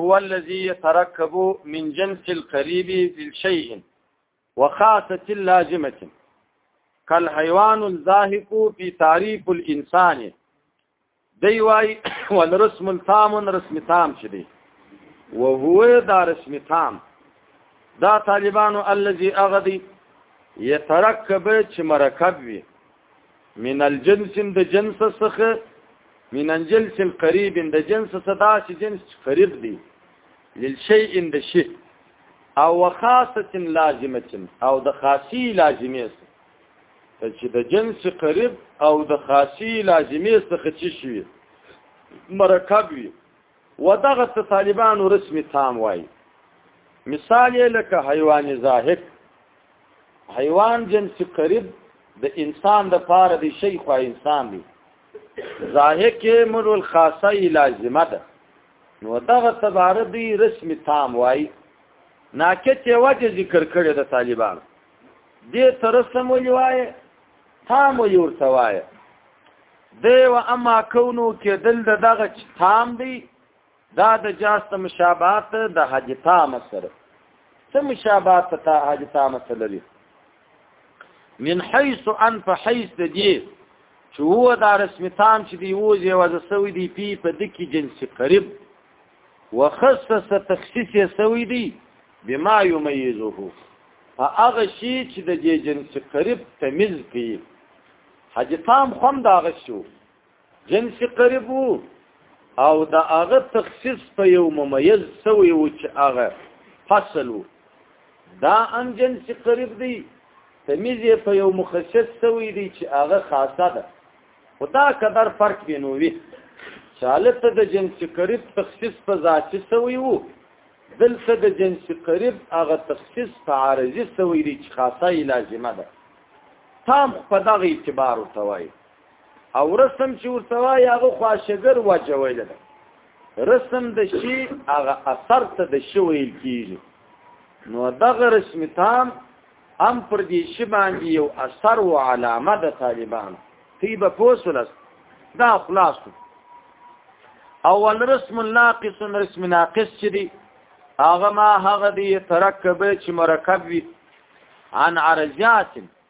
هو الذي يتركب من جنس القريب في الشيء وخاصة لازمة كالحيوان الزاهق في تعريف الإنسان دی وای والرسم التام رسم تام شدي وهو دا رسم تام دا طالبانو الذي اغدي يتركب چې مرکب وي من الجنس د جنس څخه من الجنس القريب د جنس څخه دا چې جنس قریب دی للشيء د شي او خاصه لازمه او د خاصي لازمه ته چې د جنس قریب او د خاصي لازمه څخه چې شي مرکب وي ودغه طالبانو رسمي تام وای مثال لکه حیوان زاهد حیوان جنس قریب د انسان د پاره دی شي خو انسان دی ظاهر کې مر الخاصه لازمه ده نو دغه تبار دی رسم تام وای ناکته وجه ذکر کړی د طالبان دې ترسم ویوای تام ورته وای دی و اما کونو کې دل دغه تام دی دا د جاس ته مشابهت د حاجتا مسره څه مشابهت ته حاجتا مسره لري من حيث ان په حيث د دې چې هو دا رسمي تام چې دی وو یو د سوي دی پی په دکی جنسي قریب وخصص تخصیص یې سوي دی بما يميزه هغه شی چې د جنسي قریب تمیز کوي حاجتام خوم دا غشو جنس قریب او د هغه تخصیص په یو ممیز سوی و چې هغه فصل و دا ان جنس قریب دی تمیز په یو مخصص سوی دی چې هغه خاصه ده او دا قدر فرق بینوي چالت د جنس قریب تخصیص په ذاتی سوی وو دلته د جنس قریب هغه تخصیص په عارضی سوی دی چې خاصه لازمه ده تام په دغه اعتبار توای او رسم چې ورته وای هغه خواشګر واچویل ده رسم د شی هغه اثر ته د شی ویل کیږي نو دغه رسم تام ام پر دې شی باندې یو اثر او علامه د طالبان تی به پوسولس دا خلاص اول رسم ناقص رسم ناقص چې دی هغه ما هغه دی ترکب چې مرکب وي عن عرجات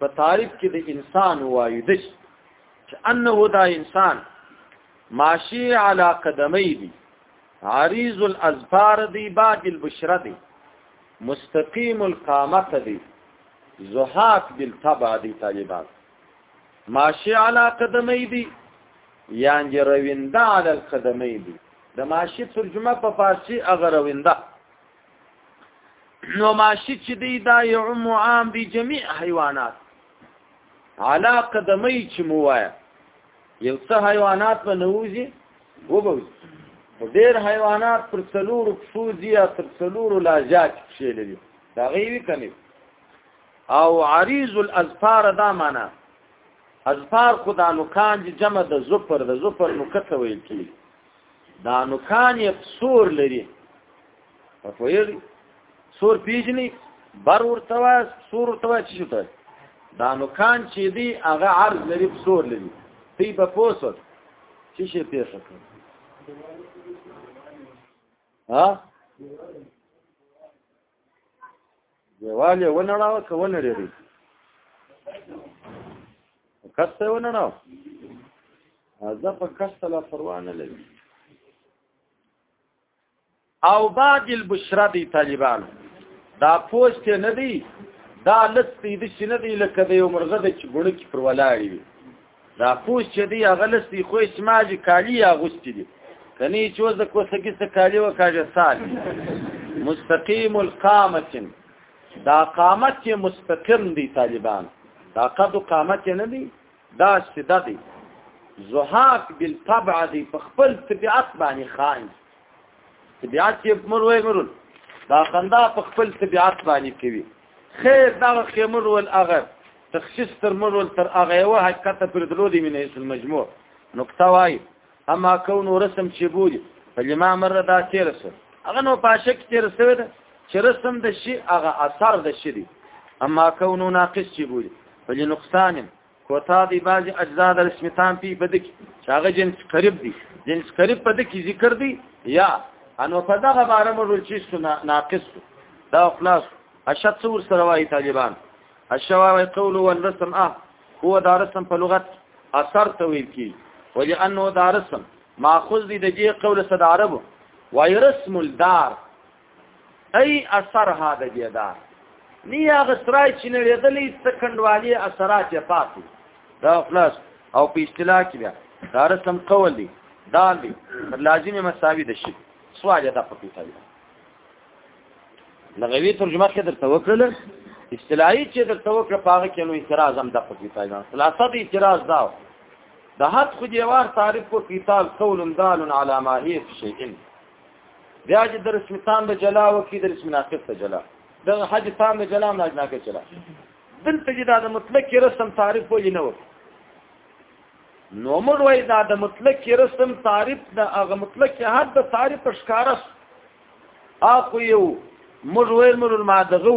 په تعریف کې د انسان وایي د چې انه دا انسان ماشي علی قدمي دي عریض الازفار دی باج البشره دی مستقیم القامت دی زهاق بالطبع دی طالبان ماشی علا قدمی دی یعنی روینده علا القدمی دی د ماشی ترجمه په فارسی اغه روینده نو ماشی چې دی دا یعم عام دی جميع حیوانات علا قدمی چې مو وایه یو څه حیوانات به نوځي وبوي ډېر حیوانات پر څلورو پښو دي یا تر څلورو لاجات پښې لري دا غوي کني او عریض الازفار دا معنا ازفار خدا نو کان جمع د زفر د زفر نو کته ویل کی دا نوکان یې سور لري په فویر سور پیجنی بر ورته وا سور ورته وا چې شته دا نوکان چې دی هغه عرض لري سور لري تی په پوسو چې شي پیښه کوي ها دیوال یې ونړاوه که ونړېدی کس ته یې ونړاوه زه په کس ته لا پروا نه لري او بعد البشرا دی طالبان دا پوسټ نه دی دا لست دی چې نه دی لکه د یو مرغه د چې ګړو کې پر ولاړی وي دا پوس چې دی هغه لستی خو سماج کالی اغوستي دي کني چې وز د کوسګي څخه کالی وکاږه سال مستقیم القامت دا قامت چې مستقیم دي طالبان دا قد قامت نه دي دا شته دي زهاق بالطبع دي په خپل طبيعت باندې خاين طبيعت یې مروي مرول دا خندا په خپل طبيعت باندې کوي خیر دا خیمر ول اغه تخصیص تر مرول تر اغه یو حقیقت پر دلو دی من اسم مجموع نقطه وای اما کون رسم چې بولی فلما مر دا تیر سره اغه نو پاشک تیر سره ده چې رسم د شی اغه اثر د شی دی اما کون ناقص چې بولی فلنقصان کوتا دی باج اجزاء در اسم تام پی په دکی چاغه جنس قریب دی جنس قریب په دکی ذکر دی یا انو په دغه باره مو چې سنا ناقص دا خلاص اشد څور سره وای طالبان الشواوی قول والرسم اه هو دا رسم په لغت اثر تویل کی ولی انه دا رسم ماخذ دی د دې قول صد عربو وای رسم الدار ای اثر ها د بيدا نی هغه سرای چې نړېدلې سکندوالي اثرات یې پاتې دا خلاص او په اصطلاح کې بیا دا رسم قول دی دا دی لازمي مساوي د شي سوال دا په پیټه دی لغوي ترجمه کې درته وکړل اصطلاحي چې درته وکړ پاغه کې نو اعتراض هم د په پیټه دی خلاصه د اعتراض دا د حد خو دیوار تعریف کو کتاب قول دال علامه هیڅ شیء بیا چې د رسم تام د جلا وکي د رسم ناقص ته جلا د حج تام د جلا نه نه کچلا دلته چې دا د مطلق رسم تعریف وي نه وکي نو موږ وای دا د مطلق رسم تعریف د هغه مطلق حد د تعریف ښکارس اخو یو موږ ویل موږ ما دغه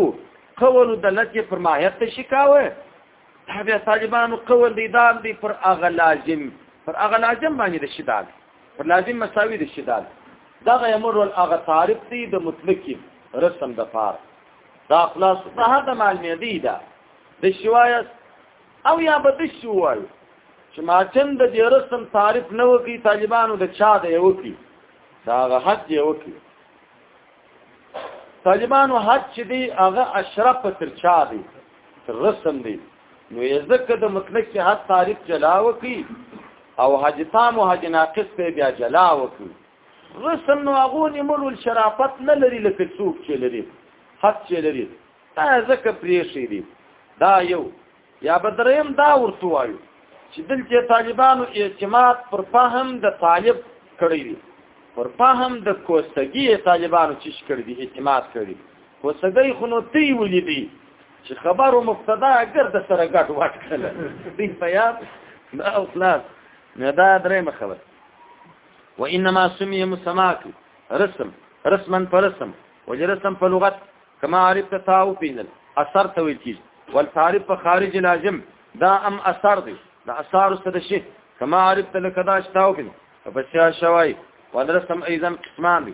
قول د لته پر ماهیت شکاوه دا بیا طالبانو قول دی دام دی پر هغه لازم پر هغه لازم باندې د شداد پر لازم مساوي د شدال دغه امر ول هغه تعریف دی د مطلق رسم د پار دا خلاص په هدا مال نه دی دا د شوایس او یا بد شوای چې ما چند د رسم تعریف نه وکي طالبانو د چا دی وکي دا هغه حد دی وکي طالبانو حد چې دی هغه اشرف تر چا دی تر رسم دی نو یې ځکه د مطلق کې حد تعریف جلا وکي او حج تام او حج ناقص ته بیا جلا وکي رسن نو هغه نیمول شرافت نه لري لکه څوک چې لري حد چې لري دا ځکه پرې شي دي دا یو یا بدریم دا ورته وایو چې دلته طالبانو اعتماد پر فهم د طالب کړی دی پر فهم د کوستګي طالبانو چې کړی دی اعتماد کړی کوستګي خو نو تی ولې دی چې خبر او مبتدا اگر د سره ګډ وټ کړل دې پیاب دا او خلاص نه دا درې مخبر و انما سمي مسماك رسم رسما فرسم وجرسم په لغت کما عرفت تاو پینل اثر ته ویل کیږي والتعرف په خارج لازم دا ام اثر دی دا اثر سره شي کما عرفت لکه دا شتاو پینل په شا شوای ودرسم ايضا قسمان دي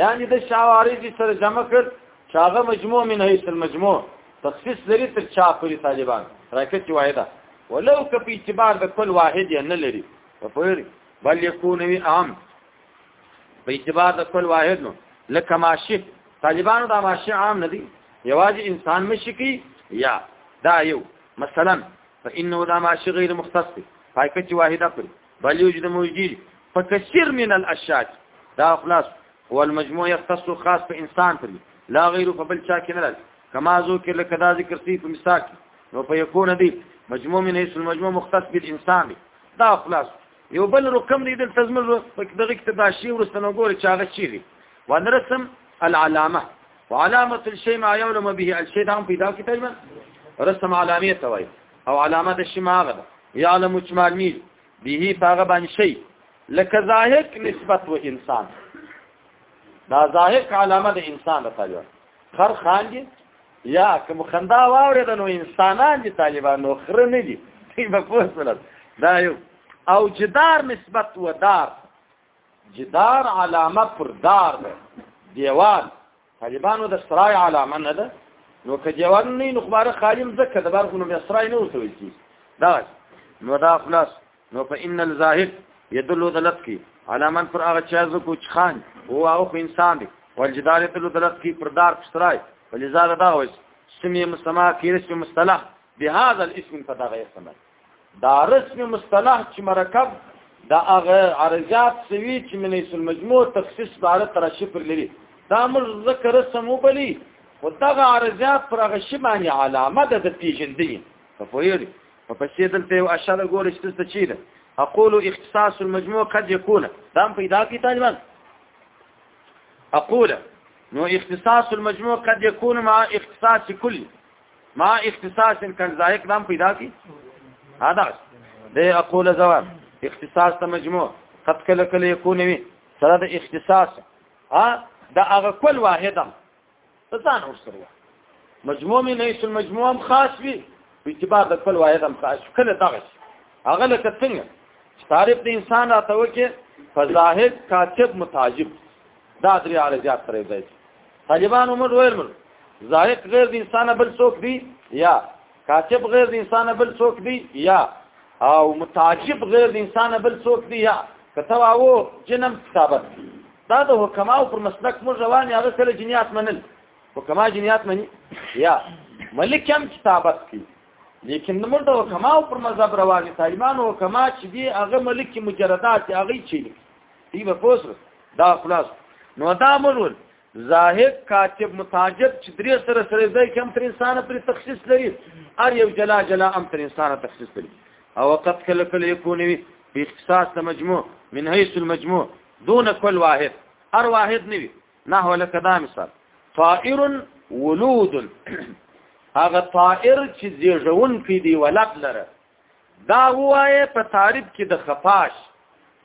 یعنی د شاوارج سره جمع کړ چاغه مجموع من هیڅ المجموع تخصیص لري تر چا پوری طالبان راکټي وایدا ولو که په اعتبار د کل واحد یې نه لري په پوری بل یکون وی عام په اعتبار د کل واحد نو لکه ماشی طالبانو دا ماشی عام نه دي یوازې انسان مشي کی یا دا یو مثلا فانه دا ماشی غیر مختص دی پایکه چې واحده پر بل یوجد موجود په کثیر من الاشیاء دا خلاص والمجموع يختص خاص په انسان پر لا غیر په بل چا کې نه راځي کما زو کې لکه دا ذکر سی په مثال کې نو په یکون دی مجموع من هیڅ المجموع مختص بالانسان دی دا خلاص یو بل رقم دی دلته زمر په دغه کې دا شی ورسنه ګوره چې هغه چی دی ونرسم العلامه وعلامه الشيء ما يعلم به الشيء دا هم پیدا کی تقریبا رسم علامه توای او علامه د شماغه ده یعلم چمانی به پاغه باندې شي لکه ظاهر نسبت و انسان دا ظاهر علامه د انسان د طالب خر خان دي یا کوم خندا واوري د نو انسانان دي طالبان نو خر نه دي په پوسلت دا یو او جدار نسبت و دار جدار علامه پر دار ده دیوال طالبانو د سرای علامه نه ده نو که جوان نه نو خبره خالم زکه د بار خو نو بیا سرای نه ورته ویل کی دا نو دا خلاص نو فإن الزاهد يدل دلت کی علامن پر هغه چا زکو چخان او هغه انسان دی والجدار يدل دلت کی پر دار سرای ولذا دا وایي سمي مسما کیرش په مصطلح بهذا الاسم فدغه اسم دا رسمي مصطلح چې مرکب دا هغه عرضات سوي چې من اسم المجموع تخصیص باره تر شفر لري دا مل ذکر رسم وبلی او دغه عرضات پر هغه شی باندې علامه ده د پیژندنې په پوهیږي په پسې دلته یو اشاره ګورې چې څه چی ده اقول اختصاص المجموع قد يكون دا پیدا کی طالبان اقول نو اختصاص المجموع قد يكون مع اختصاص كل ما اختصاص الکنزایک نام پیدا کی هذا ده اقول زوال اختصاص ته مجموع قد کله کله يكون وي سره د اختصاص ها دا هغه کل واحده ځان ورسره مجموع مې نه شل مجموع هم خاص وي په اعتبار د کل واحده هم خاص کله دغه هغه لکه څنګه تعریف د انسان راته وکي فظاهر کاتب متعجب دا درې عارضات سره ځای طالبانو موږ ویل موږ زاهق غیر د انسان بل څوک دی یا کاتب غیر د انسان بل څوک دی یا او متعجب غیر د انسان بل څوک دی یا کته واو جنم ثابت دا د حکماو پر مسلک موږ روان یا غسل جنیات منل حکما جنیات منی یا ملک هم ثابت کی لیکن موږ د حکماو پر مذهب روان طالبانو حکما چې دی هغه ملک مجردات هغه چي دی به پوس دا خلاص نو دا مول زاهد کاتب متاجب چې درې سره سره ځای کم تر انسان پر تخصیص لري ار یو جلا جلا ام تر انسان تخصیص لري او وقت کله کله یکونوي په اختصاص د مجموع من حيث المجموع دون كل واحد ار واحد نوي نحو لك دا مثال طائر ولود هغه طائر چې زیږون کې دی ولد لره دا وایه په تعریف کې د خفاش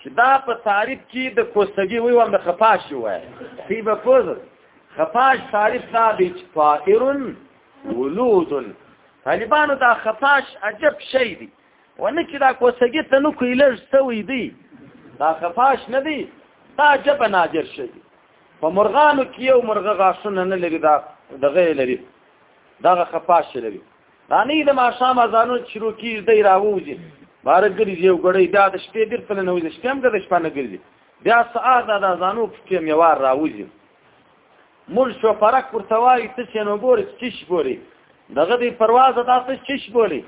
چې دا په تعریف کې د کوسګي وی وند خفاش وایه سی به پوز خفاش تعریف دا دی چې طائر ولود طالبانو دا خفاش عجب شی دی ونه چې دا کوسګي ته نو کوي لږ سوی دی دا خفاش نه دی دا عجب ناجر شی دی په مرغانو کې یو مرغه غاښونه نه لري دا دغه لري دا خفاش لري دانی د ماښام اذانو شروع کیږي دی راوځي بار ګرځي او ګړی بیا د شپې بیرته نه وځي شپې هم د شپه نه ګرځي بیا سهار د اذانو په کې میوار راوځي مول شو فرق ورته وایي ته چې نو ګوري چې شي ګوري دغه دی پرواز دا ته چې شي بولی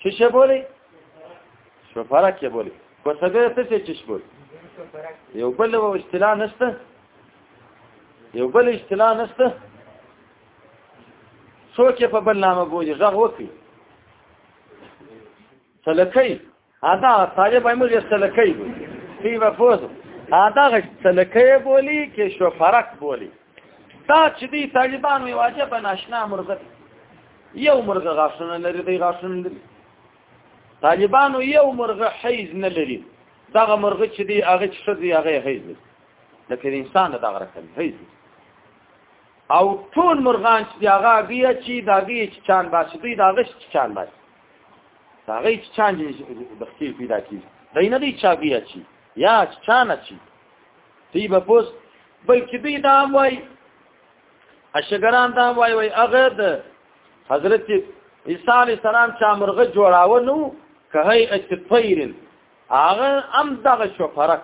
چې شي بولی شو فرق یې بولی کو سبه ته چې شي بولی یو بل و اصطلاح نشته یو بل اصطلاح نشته څوک په بل نامه بوجي غږ وکړي سلکۍ ادا طالب ایمل یې سلکۍ وي سی و فوز ادا غ سلکۍ بولی کې شو فرق بولی دا چې دی طالبان وی واجب ناشنا مرغه یو مرغه غاښونه لري دی غاښونه لري طالبانو یو مرغه حیز نه لري دغه مرغه چې دی هغه چې شدي هغه حیز لري لکه انسان دغه رقم حیز لري او ټول مرغان چې هغه بیا چې داګه چې چان باسي دوی داګه چې چان باسي داګه چې چان دې بخیر پیدا کیږي دای نه دی چا بیا چې یا چان چې دی په پوس بلکې دوی دا وای اشګران دا وای وای هغه د حضرت عیسی علی السلام چا مرغه جوړاو نو کهی اتطیرن هغه ام دغه شو فرق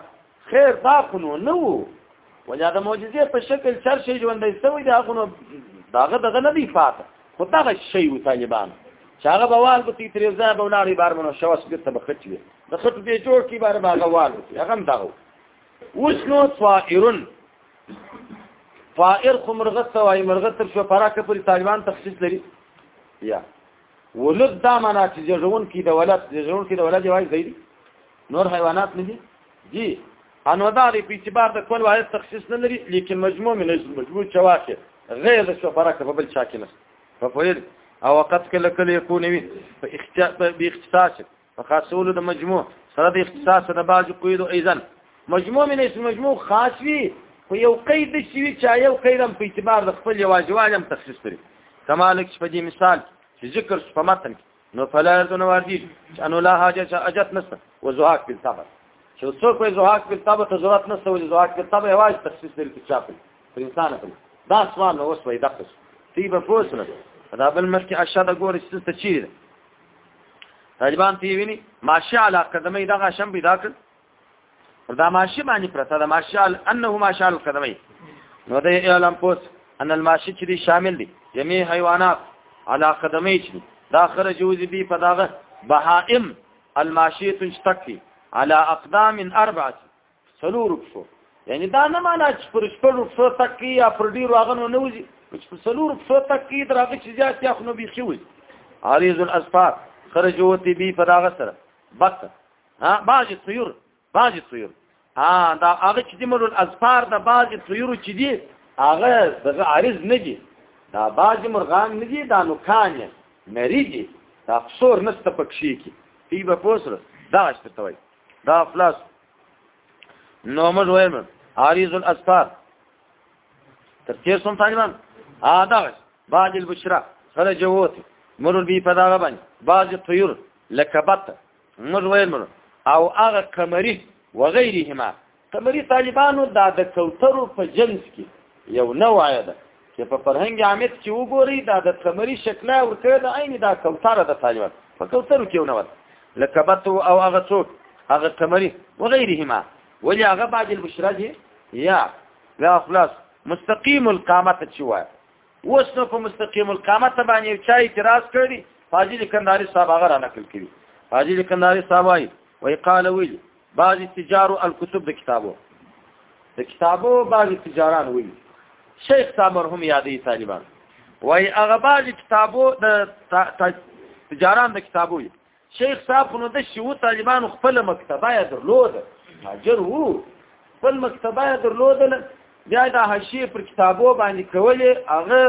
خیر دا خو نو نه وو وجا د معجزې په شکل چر شي ژوندې سوی دا خو نو داغه دغه نه دی فاته خو دغه شی و طالبان چاغه بوال په تیتریزا به ولاړې بار منو شوس ګرته بخټ وي د خټ به جوړ کی بار باغه وال هغه دغه اوس نو طائرن طائر خو مرغه سوای مرغه تر شو پراکه پر طالبان تخصیص لري یا ولد دا معنا چې ژوند کې د ولادت ژوند کې د ولادت وایي زیدي نور حیوانات نه دي دي انو دا لري په اعتبار د کول واحد تخصیص نه لري لیکن مجموع من اسم مجموع چواکه غیر د شو برکه په بل چا کې نه په فویل او وقت کله کله يكون وي په اختیار په اختصاص په خاصولو د مجموع سره د اختصاص د باج قید ايضا مجموع من اسم مجموع خاص وي خو یو قید د شي چې یو قید هم په اعتبار د خپل یواجوالم تخصیص لري کمالک په دې مثال چې ذکر په متن کې نو فلا تنوادی انو لا حاجت اجت نسته و زهاک په تابه چې څوک په زهاک په تابه ته ضرورت نسته و زهاک په تابه واج تخصیص لري په چاپ په انسان په دا سوال نو وسوي دقص تی به فوسنه دا بل مخکې اشهد ګور چې څه چی طالبان تی ویني ماشي علا قدمه دغه شم بيدا کړ دا ماشي باندې پرته دا ماشال انه ماشال قدمي نو دا اعلان پوس ان الماشي چې شامل دي جميع حیوانات على قدمي چې دا خرج وزي بي په داغه بهائم الماشي تشتكي على اقدام اربعه سلور رخصو یعنی دا نه معنا چې پر شپږ رخصو تکي یا پر ډیر واغنو نه وزي چې پر سلور رخصو تکي دراغه چې زیات یا خنو بي خوي عارض الاسفار خرج وتی بي په داغه سره بس ها بعض طيور بعض طيور ها دا هغه چې دمر الازفار د بعض طيور چې دي هغه دغه عارض نه دي دا بعض مرغان نه دي دا نوکان نری دي دا قصور نسته پکشي کی پی به پوسره دا شته توي دا افلاس نو موږ وایم عارض الاسفار تر څو سم طالبان ها دا بعض البشرا سره جووت مرور بی په دغه باندې بعض طيور لکبت موږ ویل مونږ او هغه قمری وغیرهما قمری طالبانو دا د کوترو په جنس کې یو نوع ده چې په فرهنګ عامت کې وګوري دا د قمری شکل ورته د عین دا کوتره د طالبان په کوترو کې یو نوع لکبت او هغه څوک هغه قمری وغیرهما ولې هغه بعد البشرا دي یا لا خلاص مستقیم القامت چې وایي اوس نو په مستقیم القامت باندې چا اعتراض کړی حاجی کنداری صاحب هغه را نقل کړي حاجی کنداری صاحب وايي وی قال ویل بعض تجارو الكتب د کتابو د کتابو بعض تجاران ویل شیخ صاحب مرحوم یادی طالبان وی هغه بعض کتابو د تجاران د کتابو شیخ صاحب خو نو د شیو طالبانو خپل مکتبه یې درلوده ماجر وو خپل مکتبه یې درلودله بیا د حاشیې پر کتابو باندې کولې هغه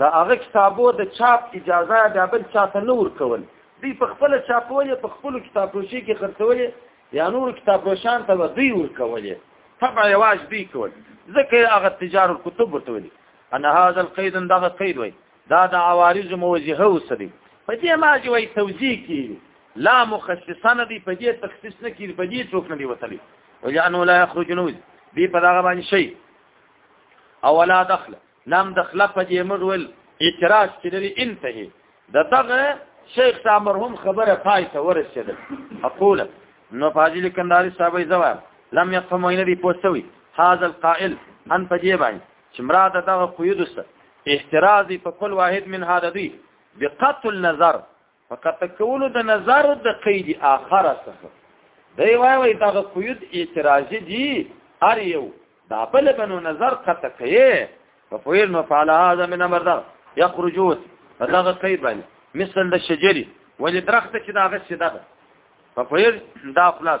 د هغه کتابو د چاپ اجازه بیا بل چا ته نه ورکول دوی په خپله چاپولې په خپلو کتابفروشي کې خرڅولې یا نورو کتابفروشان ته به دوی ورکولې طبع یواز دوی کول ځکه هغه تجار الکتب ورته ویلي ان هذا القید دغه قید وایي دا د عوارض موجهه وسري په دې ما چې وای توجیه کیږي لا مخصصانه دی په دې تخصیص نه کیږي په دې څوک نه دی وتلی وجانو لا یخرج نوز دی په دغه باندې شي او ولا دخل لم دخل په دې مدول اعتراض چې لري انتهي د دغه شیخ صاحب مرحوم خبره پای ته ورسېده اقول نو فاضل کنداري صاحب زوال لم يفهم وين دي پوسوي هاذا القائل ان په دې باندې چې مراد دغه قیود سره احتراز په کل واحد من هذا دی بقتل نظر فقط کولو د نظر د قید اخر څخه دی وای وای دغه قیود اعتراضی دی ار یو دا بل بنو نظر قطع کړي په فویل نو فعل هذا من امر ده یخرجون دغه قید باندې مثل د شجری ولې درخت چې دا غش دغه په فویل دا خلاص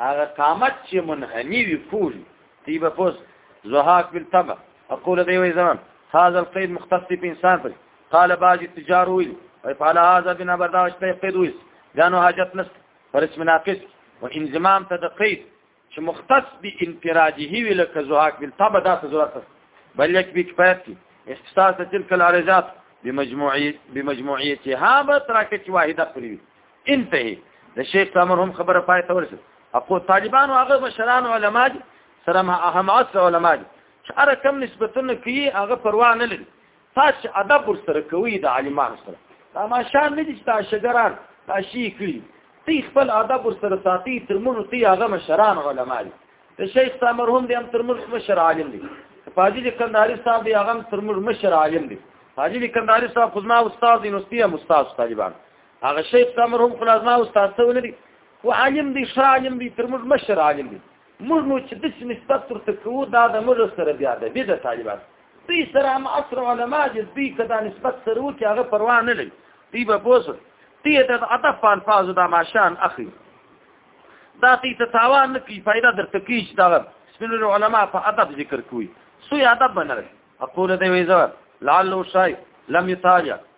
هغه قامت چې منحنی وي کول دی به پوس زهاک بالطبع اقول دی وی زمان هذا القيد مختص في انسان پر قال باج التجار ويل فعلى هذا بنا برداش ته قيد ويس لانه حاجت نست پر اسم ناقص وانضمام ته د قيد چې مختص به انفراده وی لکه زهاک بالطبع دا ضرورت بل یک به کفایت کی اختصاص تلك العرجات بمجموعي بمجموعيتها بترکه واحده پرې انتهي د شیخ ثمر هم خبره پای ته ورسېد اخو طالبان او هغه مشران علما دي سره ما اهم عصر علما دي چې هر کم نسبتونه کوي هغه پروا نه لري تاسو ادب سره کوي د عالمانو سره دا ما شان نه دي چې تاسو شګران تاسو کړی تی خپل ادب سره ساتي تر موږ تی هغه مشران علما دي د شیخ ثمر هم دي هم تر موږ مشر عالم دي فاضل کندهاري صاحب دی هغه تر موږ مشر عالم دي فاضل کندهاري صاحب خو ما استاد دي نو ستیا مستاز طالبان هغه شیخ تمر هم خلاص ما استاد ته ولري خو عالم دی ښه عالم دی تر موږ مشر عالم دی موږ نو چې د نسبت ورته کوو دا د موږ سره بیا د بیا د طالبان دوی سره هم عصر علما دي دوی که دا نسبت سره وکړي هغه پروا نه لري دوی به بوسه دوی د ادب په الفاظو دا ماشان اخلي دا دوی ته تاوان نه کوي فایده درته کوي چې دغه سپین علما په ادب ذکر کوي سوی ادب بنره اقول دی ویزه لعله شای لم یتاجه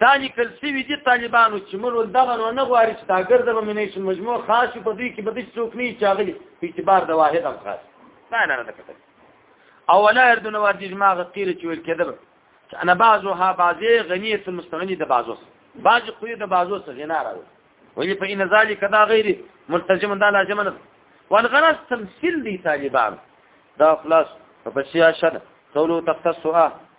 دا لیکل سوي دي طالبانو چې موږ دغه نو نه غواړي چې تاګر د مینیشن مجموع خاص په دوی کې بده څوک نه چاغلي په اعتبار د واحد هم خاص نه نه نه کتل اولا اردن ور دي ما غقيره چې ویل کېده چې انا بعضها بعضي غنيه مستغني د بعضو بعض خو د بعضو څخه غنا راوي ولې په ان ذالک دا غیر ملتزم دا لازم نه والغرض تمثيل دي طالبان دا خلاص په بشیا شد تولو تختصوا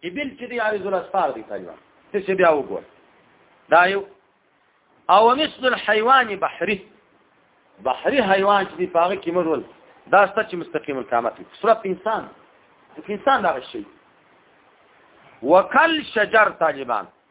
ایبل چې دی عارض الاسفار دی طالبان څه بیا وګور دا یو او مثل الحيوان بحري بحري حیوان چې دی پاغه کې مرول دا ست چې مستقیم القامت صورت انسان انسان دا شي وکل شجر طالبان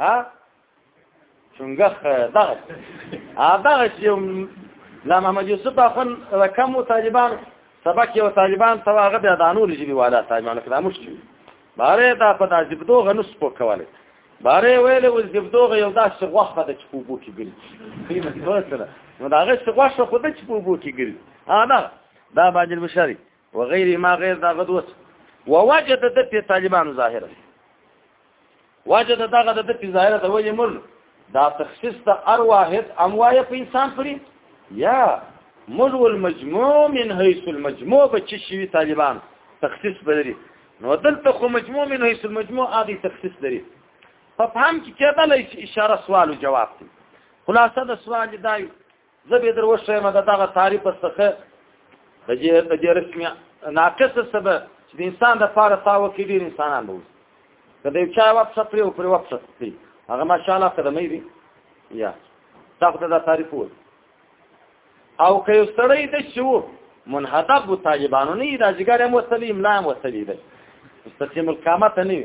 ها څنګه دا دا چې لا محمد یوسف اخن رقم طالبان سبق یو طالبان ته هغه بیا د انور جبي والا طالبان کړه مشکل باره دا په داسې بدو غنس په کوله باره ویل ول دې بدو یو داسې غوخه د چپو بو کې ګل نو دا هغه څه غوښه خو د چپو بو کې ګل انا دا باندې مشاري وغیر ما غیر دا غدوس ووجد د په طالبانو ظاهره وجد دا غد د په ظاهره د وجه مل دا تخصیص د ار واحد اموایه په انسان پرې یا مل والمجموع من حيث المجموع بچ شي طالبان تخصیص بدري نو دلته خو مجموع من حيث المجموع اغي تخصیص لري په فهم کې کېدل اشاره سوال او جواب دي خلاصه د سوال دی زه به در وښیم دا دغه تعریف څخه د جې د جې رسمي ناقص سبب چې انسان د فار تاو کې ډیر انسانان وو کله یو چا وخت سپری او پر وخت سپری هغه ماشاءالله سره مې دي یا تاسو دا تعریف وو او که یو سړی د شو منحدب و طالبانو نه دا جګر هم وسلی املا هم وسلی دی مستقیم القامت نه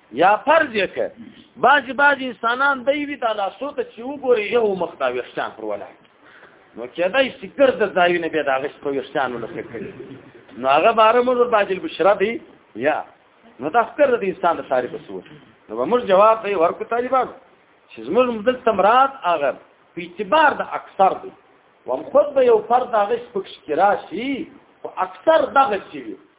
یا فرض یې که بعضې بعضې انسانان دی وي دا لاسو ته چې وګوري یو مخ دا ویښتان پر ولاړ نو کېدای شي ګرده ځایونه بیا د هغه په ویښتانو لکه کړي نو هغه باره موږ باجل بشرا دی یا نو دا فکر د انسان د ساري په صورت نو به موږ جواب دی ورکو طالبانو چې زموږ مدل تمرات هغه په اعتبار د اکثر دی وم خود به یو فرد هغه پکښ کې راشي خو اکثر دغه شي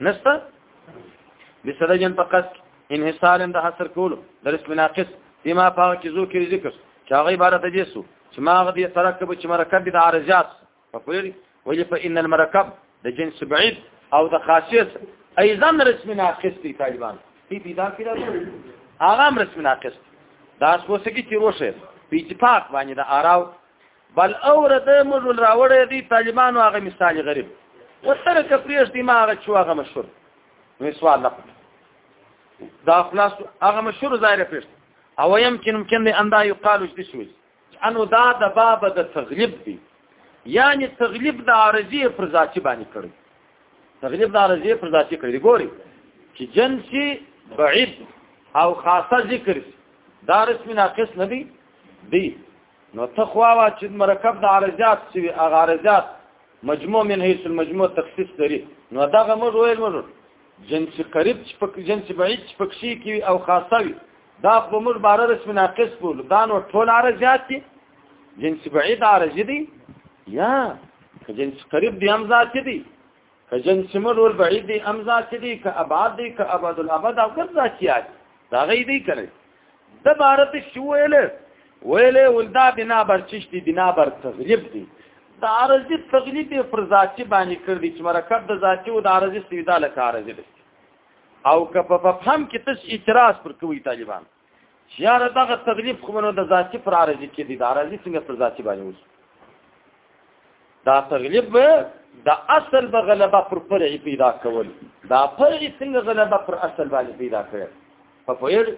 نشته بسره جن په قصد انحصار د حصر کولو در اسم ناقص فيما فاق کې ذکر ذکر چې هغه عبارت دې سو چې ما غدي ترکب چې مرکب د عارضات په پوری ویل په ان المرکب د جنس بعید او د خاصیت ايضا رسم ناقص دي طالبان دې پیدا کړی هغه رسم ناقص دا څه کې چې روشه پیچ پاک باندې د اراو بل اور د مجل راوړې دي طالبانو هغه مثال غریب وسره کپریش دي ما هغه چوا هغه مشهور نو سوال لپاره دا خلاص هغه مشهور ظاهر پیش او يمكن ممكن ان دا يقال چې شوی انو دا د باب د تغلیب دی یعنی تغلیب د عارضی پر ذاتی باندې کړی تغلیب د عارضی پر ذاتی کړی ګوري چې جنسی بعید او خاصه ذکر دا رسم ناقص نه دی دی نو تخواوا چې مرکب د عرضات سوي هغه عرضات مجموع من حيث المجموع تخصیص لري نو دا غمر ویل مر جنس قریب چې پک جنس بعید چې پکشي کی او خاصه وي دا په مر بار رسم ناقص بول دا نو ټول عرضات دي جنس بعید عرض دي یا جنس قریب دي هم ذات دي که جنگ سمر ور بعید دی ام ذات دی که ابعاد دی که ابعد الابد او کم ذاتیات دا غی دی کنه د بارت شو ویل ویل ولدا بنا بر چشتی بنا بر تغلیب دی د عارضی تغلیب پر ذاتی باندې کړ دی چې مرکب د ذاتی او د عارضی سیدا لکه عارضی دی او که په فهم کې تاسو اعتراض پر کوي طالبان یاره دغه تغلیب خو نو د ذاتی پر عارضی کې دي د عارضی څنګه پر ذاتی باندې وشي دا تغلیب د اصل به غلبه پر فرعي پیدا کول دا فرعي څنګه غلبه پر اصل باندې پیدا کړي په پویر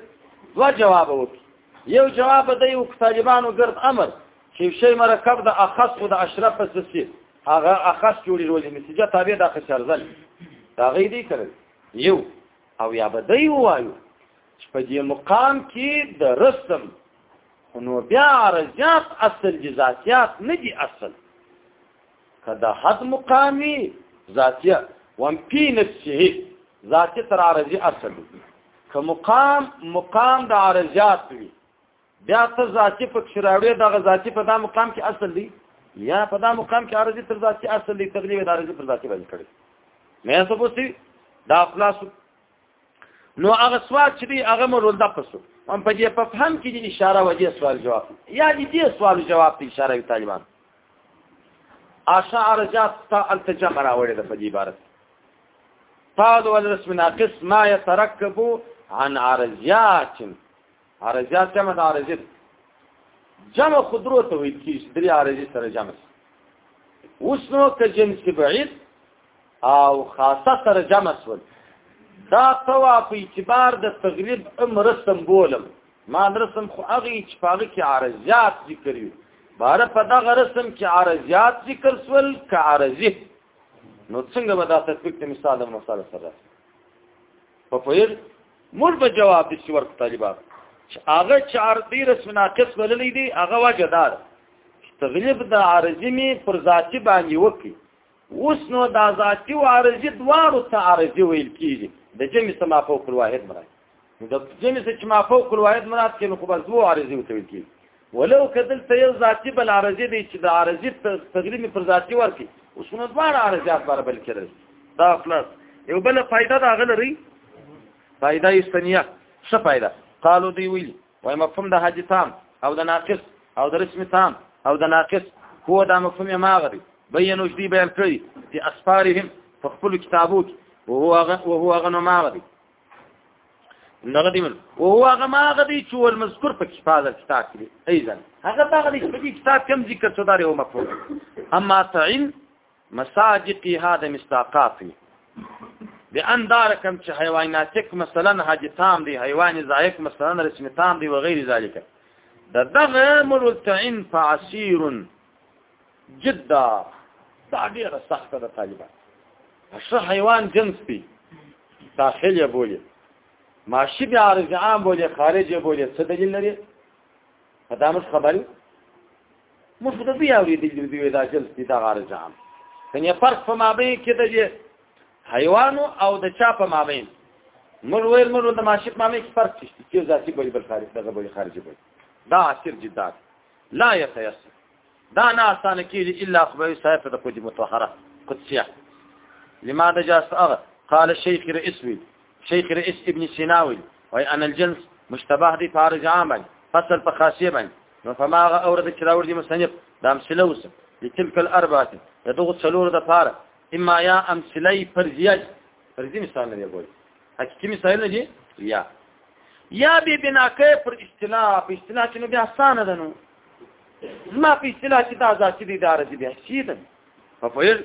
دوا جواب وکړي یو جواب د یو طالبانو ګرد امر چې شی مرکب د اخص او د اشرف سسي هغه اخص جوړي ولې نتیجه تابع د خشرزل دا غي دی کړل یو او یا به دی وایو چې په دې مقام کې د رسم نو بیا عرضیات اصل دي ذاتیات نه دي اصل که د حد مقامي ذاتیه وم پی نفسه ذاتي تر عرضي اصل دي که مقام مقام د عرضیات وي بیا ته ذاتي په کشراوړې دغه ذاتي په دا مقام کې اصل دي یا په دا مقام کې عرضي تر ذاتي اصل دي تغلیب د عرضي پر ذاتي باندې کړی مې څه پوښتنه دا خلاص نو هغه سوال چې دی هغه مو رول دپسو هم په دې په فهم کې دې اشاره و دې سوال جواب یا دې دې سوال جواب ته اشاره وی طالبان آشا ارجات تا التجمع راوړې ده په دې عبارت قال والرسم ناقص ما يتركب عن عرجات عرجات جمع عرجات جمع خضرو ته ویل کیږي درې عرجات سره جمع اوس نو که جنس بعید او خاصه سره جمع سول دا قوا په اعتبار د تغلیب امرسم بولم ما رسم خو هغه چې پاغه کې عارضات ذکر یو بار په دغه رسم کې عارضات ذکر سول ک عارضی نو څنګه به دا تطبیق ته مثال د مثال سره په پیر مول به جواب دي چې ورته طالبات چې هغه چې عارضی رسم ناقص وللې دي هغه وجدار تغلیب د عارضی می پر ذاتی باندې وکي اوس نو د ذاتي او عارضي دواړو ته عارضي ویل کېږي د جمع څخه ما فوق الواحد مراد نو د جمع څخه چې ما فوق الواحد مراد کې نو خو بس دوه عارضي وته ویل کېږي ولو کدل ته یو ذاتي بل عارضي دی چې د عارضي تغلیب پر ذاتي ورکی اوس نو دواړه عارضيات برابر کېدل دا خلاص یو بل فائدہ دا غلري فائدہ یې ثانیه څه فائدہ قالو دی ویلي وای مفهوم د حاجی تام او د ناقص او د رسم تام او د ناقص هو دا مفهوم یې ماغري بینو جدي بیان کړی په اسفارهم په خپل کتابو کې وهو هغه وهو هغه نو ماغري نغدي من وهو هغه ماغري چې ول مذکور په کتاب کتاب کې ایزن هغه ماغري چې په کتاب کم ذکر شو دا یو مفهوم اما تعین مساجقها د مستاقات د اندار کم چې حیواناتک مثلا حاجی تام دی حیوان زایک مثلا رسم تام دی و غیر ذالک د دغه مرتعن فعسير جدا دا ډیره سخته ده طالبان هر حیوان جنس دی داخل یې بولی ماشی بیا عارض عام بولی خارج یې بولی څه دلیل لري دا مش خبري موږ د بیا ویدل دی دا جلس دي دا غار جام کني فرق په مابین کې د حیوان او د چا په مابین موږ ویل موږ د ماشق مابین کې فرق شته چې ذاتی بل بل خارج دغه بل خارج بل دا اثر جدات لا يتيسر دا نه آسان کیږي الا خبر صاحب د کوجی متطهره قدسیه لماذا جاء اغه قال الشيخ رئيسوي شیخ رئیس ابن سینا وی وای ان الجنس مشتبه دی فارج عاما فصل په خاصیه باندې نو فما غ اورد چې راوړ دي مصنف د امثله وس لتلک الاربعه دغه څلور د فار اما یا امثله فرضیه فرضی مثال نه دی حقیقي مثال نه دی یا یا به بنا کې پر اصطلاح په اصطلاح کې نو بیا اسانه ده نو ما په اصطلاح کې دا ذاتي دي دار دي بیا شي ده ففعل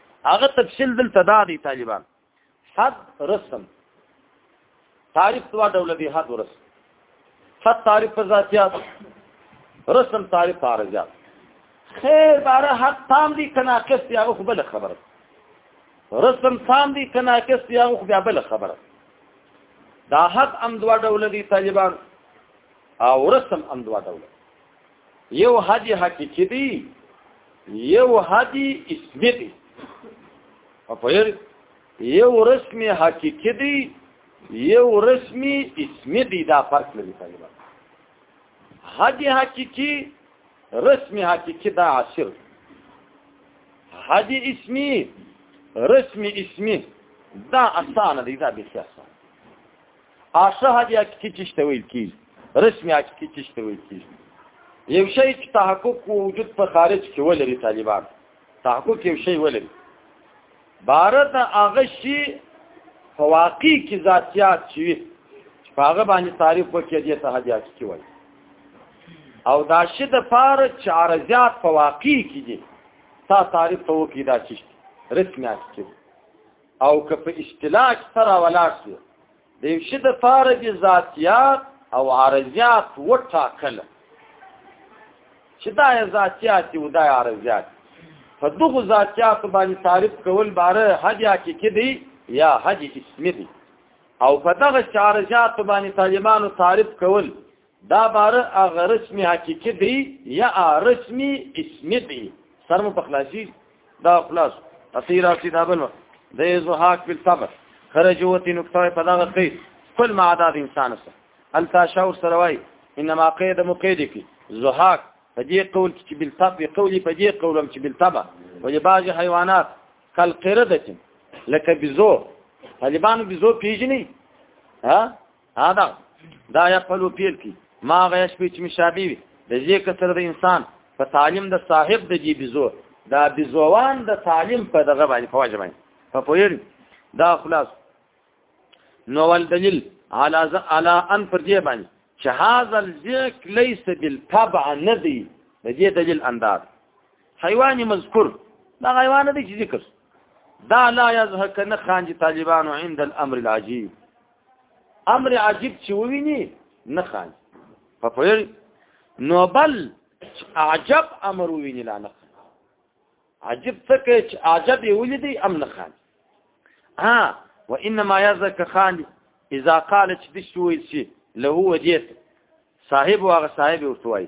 هغه تفصیل دلته دا دی طالبان حد رسم تعریف دوا ډول دی حد ورس حد تعریف په ذاتیات رسم تعریف په عارضیات خیر باره حد تام دی کناقص دی هغه بل خبره رسم تام دی کناقص دی هغه بیا بل خبره دا حد ام دوا ډول دی طالبان او رسم ام دوا ډول یو حد حقیقی دی یو حد اسمی دی اپویر یو رسمی حقیقی دی یو رسمی اسمی دی دا فرق لري طالبان حد حقیقی رسمی حقیقی دا عصر حد اسمی رسمی اسمی دا اسانه دی دا بیخی اسانه آشه هدي حقیقي چشت ویل کی رسمي حقیقي چشت ویل کی یو شی چې تحقق وجود په خارج کې ولري طالبان تحقق یو شی ولري بارت هغه شی فواقی کی ذاتیات چی هغه باندې تعریف وکړي دي ته هدي حقیقي وایي او دا شی د پاره چې عارضات فواقی کی دي تا تعریف وکړي دا چشت رسمي حقیقي او که په اصطلاح سره ولاړ شي د یو شي د پاره د ذاتیات او عارضیات وټاکل چې دا ذاتیات او دا عارضیات په دغه ذاتیات باندې تعریف کول باره حد حقیقي دی یا حد اسمی دی او په دغه عارضیات باندې طالبانو تعریف کول دا بار هغه رسمي حقيقي دی یا رسمي اسمي دی سر مو پخلاصي دا خلاص اثیر اسی دا بل د زهاک بل صبر خرجوتی نقطه په دغه خي کل ما عدد انسان سره التا شاور سره وای انما قید مقید کی زهاک په دې قول کې بل طب قولي په دې قولم چې بل طبع ولې باج حیوانات کل قرده لکه بزو طالبانو بزو پیژني ها هادا دا یا پلو پیل کی ما غیش پی چې مشابه وي د دې کثر د انسان په تعلیم د صاحب د جی بزو دا بزوان د تعلیم په دغه باندې په واجب باندې په پویر دا خلاص نو ول دلیل على على ان پر دې باندې چې هاذا الذک ليس بالطبع ندی د دې دلیل انداز حیوان مذکور دا حیوان دی چې ذکر دا لا یزهک نه خان جی طالبانو عند الامر العجیب امر عجیب چې وویني نه خان په پیر نو بل عجب امر وویني لا نه عجب څه کوي چې عجب یې ولیدي ام نه خان ها وانما يذك خان اذا قالت دشوي شي له وديت صاحب واغ صاحب ورتوي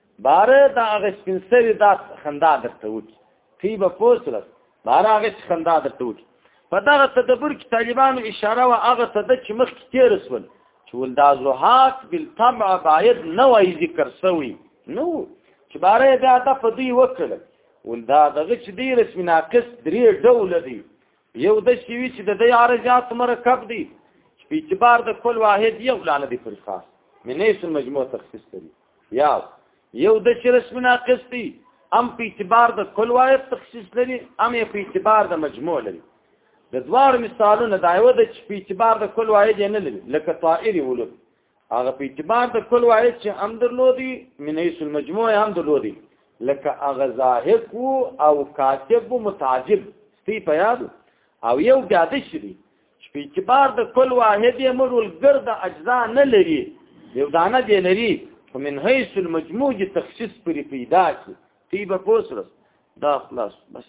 باره دا هغه سپین سری دا خندا درته وکړي تی به پوه سره باره هغه خندا درته وکړي په دغه تدبر کې طالبانو اشاره و هغه ته د چې مخکې تیر سول چې ول دا زهات بالطبع باید نه وای ذکر سوی نو چې باره دا د په دوی وکړل ول دا دغه چې دی رسمي ناقص درې ډول دی یو د شوی چې د دې عارضات مرکب دي چې په اعتبار د کل واحد یو لانه دي پر خاص منیس مجموع تخصیص کوي یا یو د شرس مناقص دي ام په اعتبار د کل واحد تخصیص لري ام په اعتبار د مجموع لري د دوار مثالونه دا یو د چې په اعتبار د کل واحد نه لري لکه طائر ولد هغه په اعتبار د کل وایي چې هم درلودي من ایس المجموع هم درلودي لکه هغه ظاهر کو او کاتب متعجب ستی په یاد او یو بیا د شری چې په اعتبار د کل واحد یې مرول ګرد اجزا نه لري یو دانه دی لري فمن حيث المجموع تخصیص پر پیدا کی تی به پوسرس دا خلاص بس